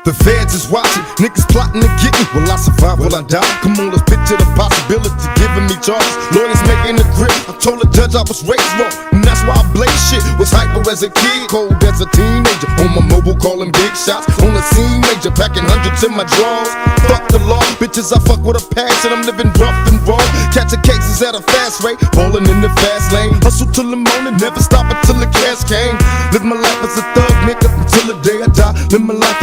The feds is watching, niggas plotting to get me. Will I survive? Will I die? Come on, let's picture the possibility giving me charges. Lawyers making a grip. I told the judge I was raised wrong, and that's why I blaze shit. Was hyper as a kid, cold as a teenager. On my mobile, calling big shots. On the scene, major, packing hundreds in my drawers. Fuck the law, bitches, I fuck with a passion. I'm living rough and raw. Catching cases at a fast rate, falling in the fast lane. Hustle till the morning, never stop until the cash came. Live my life as a thug, nigga, until the day I die. Live my life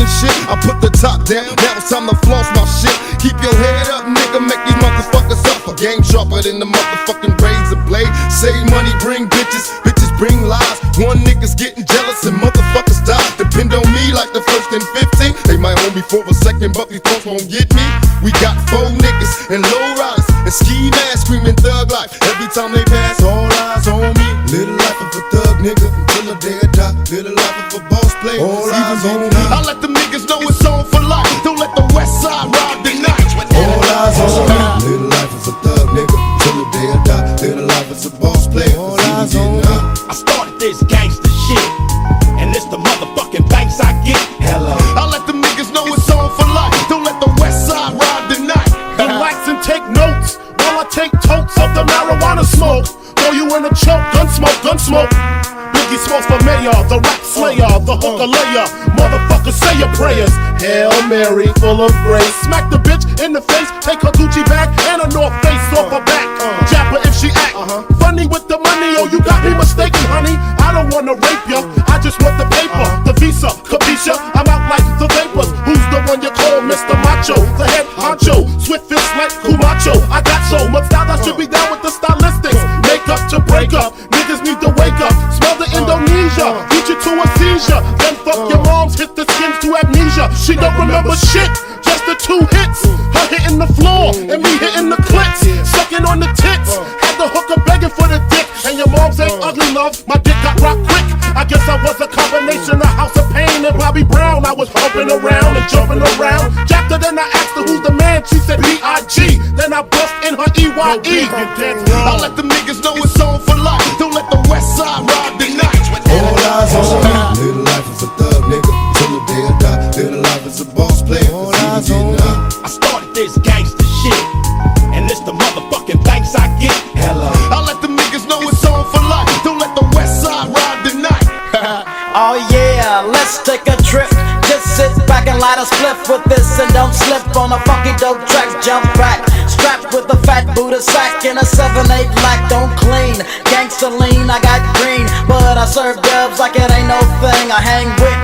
tossing shit. I put the top down, now it's time to floss my shit. Keep your head up, nigga, make these motherfuckers suffer. Game sharper than the motherfucking razor blade. Save money, bring bitches, bitches bring lies. One nigga's getting jealous and motherfuckers die. Depend on me like the first and 15. They might hold me for a second, but these folks won't get me. We got four niggas and low riders and ski masks screaming thug life. Every time they pass, totes of the marijuana smoke. Throw you in a choke, gun smoke, gun smoke. Biggie smokes for mayor, the rap slayer, the hooker layer. Motherfucker, say your prayers. Hail Mary, full of grace. Smack the bitch in the face, take her Gucci bag and a North Face off her back. Uh-huh. Jab her if she act uh-huh. funny with the money. Oh, you got me mistaken, honey. I don't wanna rape ya, I just want the paper, uh-huh. the visa, capisha. I'm out like the vapors. Who's the one you call Mr. Macho? The amnesia. She don't remember shit, just the two hits. Her hitting the floor, and me hitting the clits. Sucking on the tits, had the hooker begging for the dick. And your moms ain't ugly, love. My dick got rock quick. I guess I was a combination of House of Pain and Bobby Brown. I was humping around and jumping around. Jacked her, then I asked her who's the man. She said B.I.G. Then I bust in her E.Y.E. I let the niggas know it's on for life. A funky dope track. Jump back, strapped with a fat Buddha sack and a 7-8 lack. Don't clean, gangsta lean. I got green, but I serve dubs like it ain't no thing. I hang with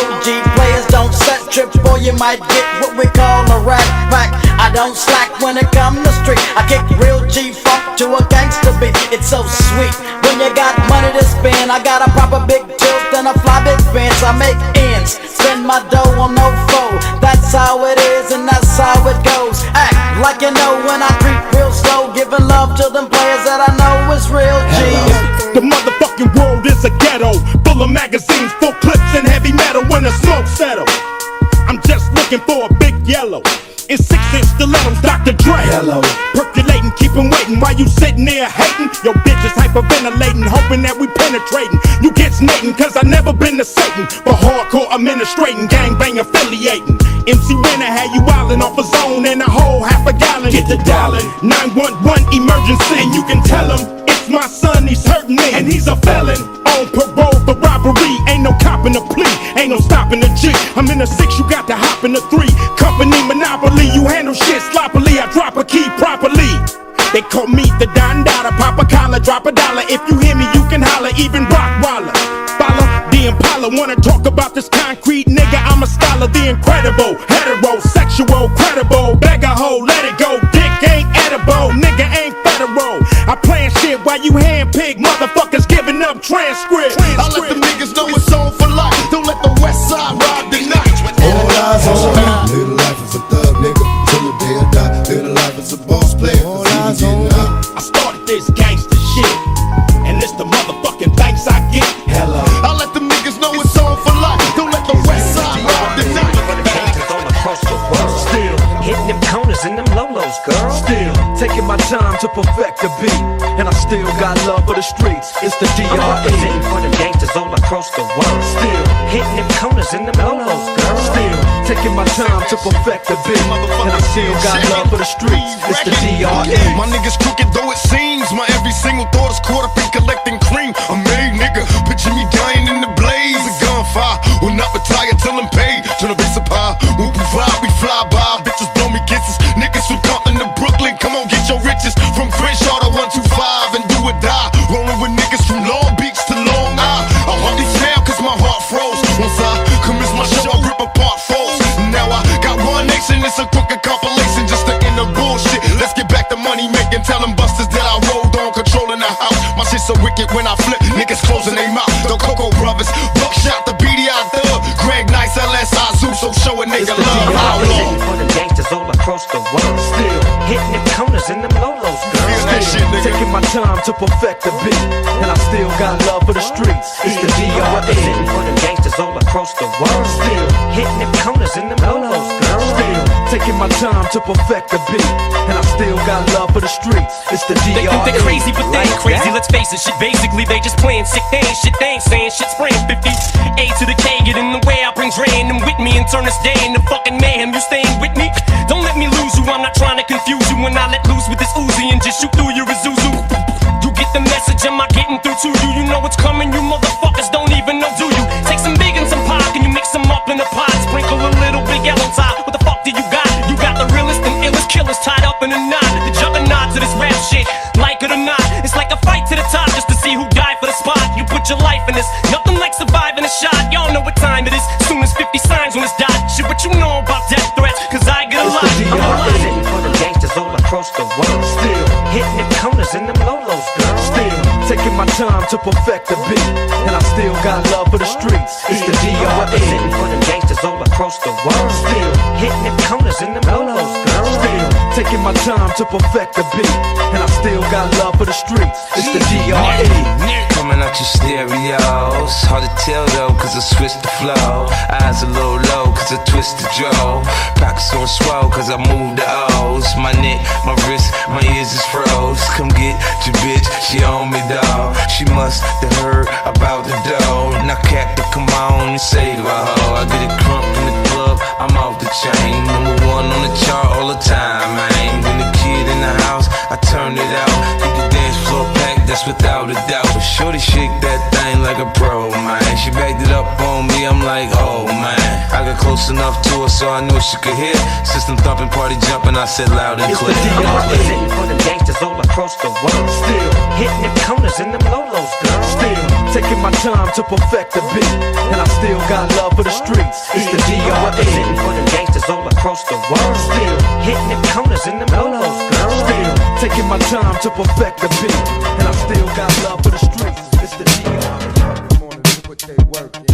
OG players. Don't set trip or you might get what we call a rat pack. I don't slack when it come to street. I kick real G funk to a gangster beat. It's so sweet when you got money to spend. I got a proper big tilt and a fly big Benz. I make ends, spend my dough on no you know when I creep real slow, giving love to them players that I know is real G. The motherfucking world is a ghetto, full of magazines, full clips, and heavy metal when the smoke settle. I'm just looking for a big yellow. In six inch stilettos, Dr. Dre. Hello. Percolating, keep waiting while you sitting there hating. Your bitch is hyperventilating, hoping that we penetrating. You get snating, cause I never been to Satan. But hardcore administrating, gangbang affiliating. MC Winner had you wildin' off a zone and a whole half a gallon. Get the dialing. 911 emergency, and you can tell him it's my son, he's hurting me, and he's a felon. On parole for robbery, ain't no copping a plea, ain't no stopping the G. I'm in a six, you got to hop in a three. Wanna talk about this concrete nigga? I'm a scholar, the incredible, heterosexual, credible, beg a hoe, let it go. Dick ain't edible, nigga ain't federal. I plan shit while you handpick motherfuckers giving up transcript. The streets. It's the DRE. I'm representing for the gangsters gangsters all across the world. Still hitting them corners in the lolos, girl. Still taking my time to perfect the beat, and I still got love for the streets. It's the DRE. My niggas crooked though it seems. My every single thought is caught up in collecting cream. A made nigga, picture me dying in the blaze of gunfire. Time to perfect the beat, and I still got love for the streets. It's the Representing DRE. for them gangsters all across the world. Still hitting them corners in them lolos, girl. Still taking my time to perfect the beat, and I still got love for the streets. It's the DRE. They think they're crazy, but they ain't Like crazy. that? Let's face it, shit. Basically, they just playing sick. They ain't shit. They ain't saying shit. Spraying 50. A to the K, get in the way. I bring Dre and them with me and turn this day into fucking mayhem. You staying with me? Don't let me lose you. I'm not trying to confuse you. When I let loose with this Uzi and just shoot through your Isuzu. The message. Am I getting through to you? You know what's coming. You motherfuckers don't even know, do you? Take some big and some pop, and you mix them up in a pot. Sprinkle a little L on top. What the fuck do you got? You got the realest and illest killers tied up in a knot. The juggernaut to this rap shit. Like it or not, it's like a fight to the top just to see who died for the spot. You put your life in this. Nothing like surviving a shot. Y'all know what time it is. Soon as 50 signs on his dot. Shit, what you know about death time to perfect the beat, and I still got love for the streets. It's the DRE. Representing for the gangsters all across the world. Still hitting them corners in girl. Still taking my time to perfect the beat, and I still got love for the streets. It's the DRE. Coming out your stereos. Hard to tell though, cause I switched the flow. Eyes a little low, cause I twist the jaw. Pockets on swell, cause I moved the O's. My neck, my wrist, my ears is froze. Come get your bitch, she on me, dawg. She must have heard about the dough. Now, to come on and save a hoe. I get it crunk in the club, I'm off the chain. Number one on the chart all the time, I turn it out. Keep the dance floor packed, that's without a doubt. But shorty shake that thing like a pro, man. She backed it up on me, I'm like, oh man. I got close enough to her so I knew she could hear. System thumping, party jumping, I said loud and It's the clear. Representing for them gangsters all across the world. Still Hitting them corners in them lolos, girl. Still taking my time to perfect the beat, and I still got love for the streets. It's the Representing DRE. for them gangsters all across the world. Still hitting them corners in the lolos, girl. Still taking my time to perfect the beat, and I still got love for the streets. It's the DRE. I'm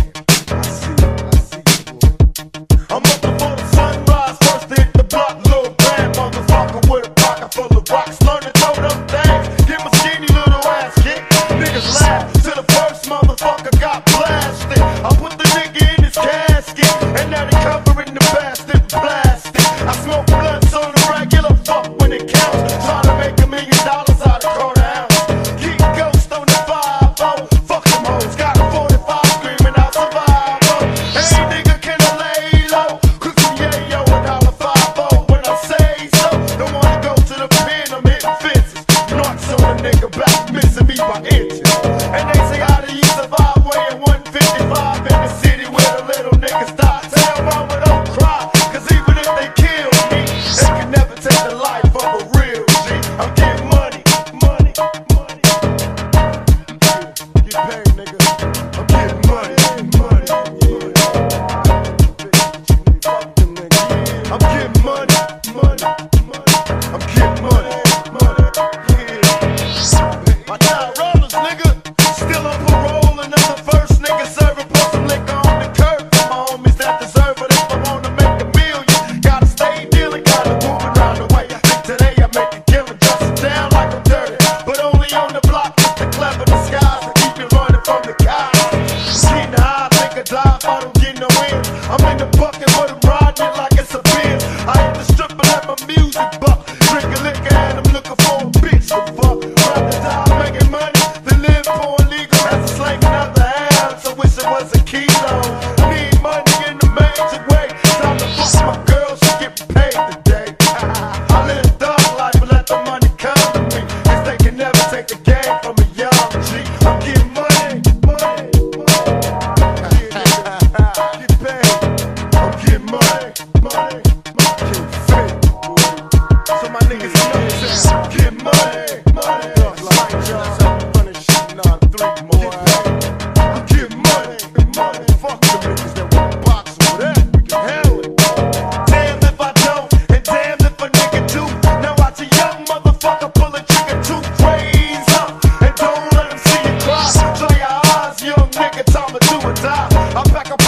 pack a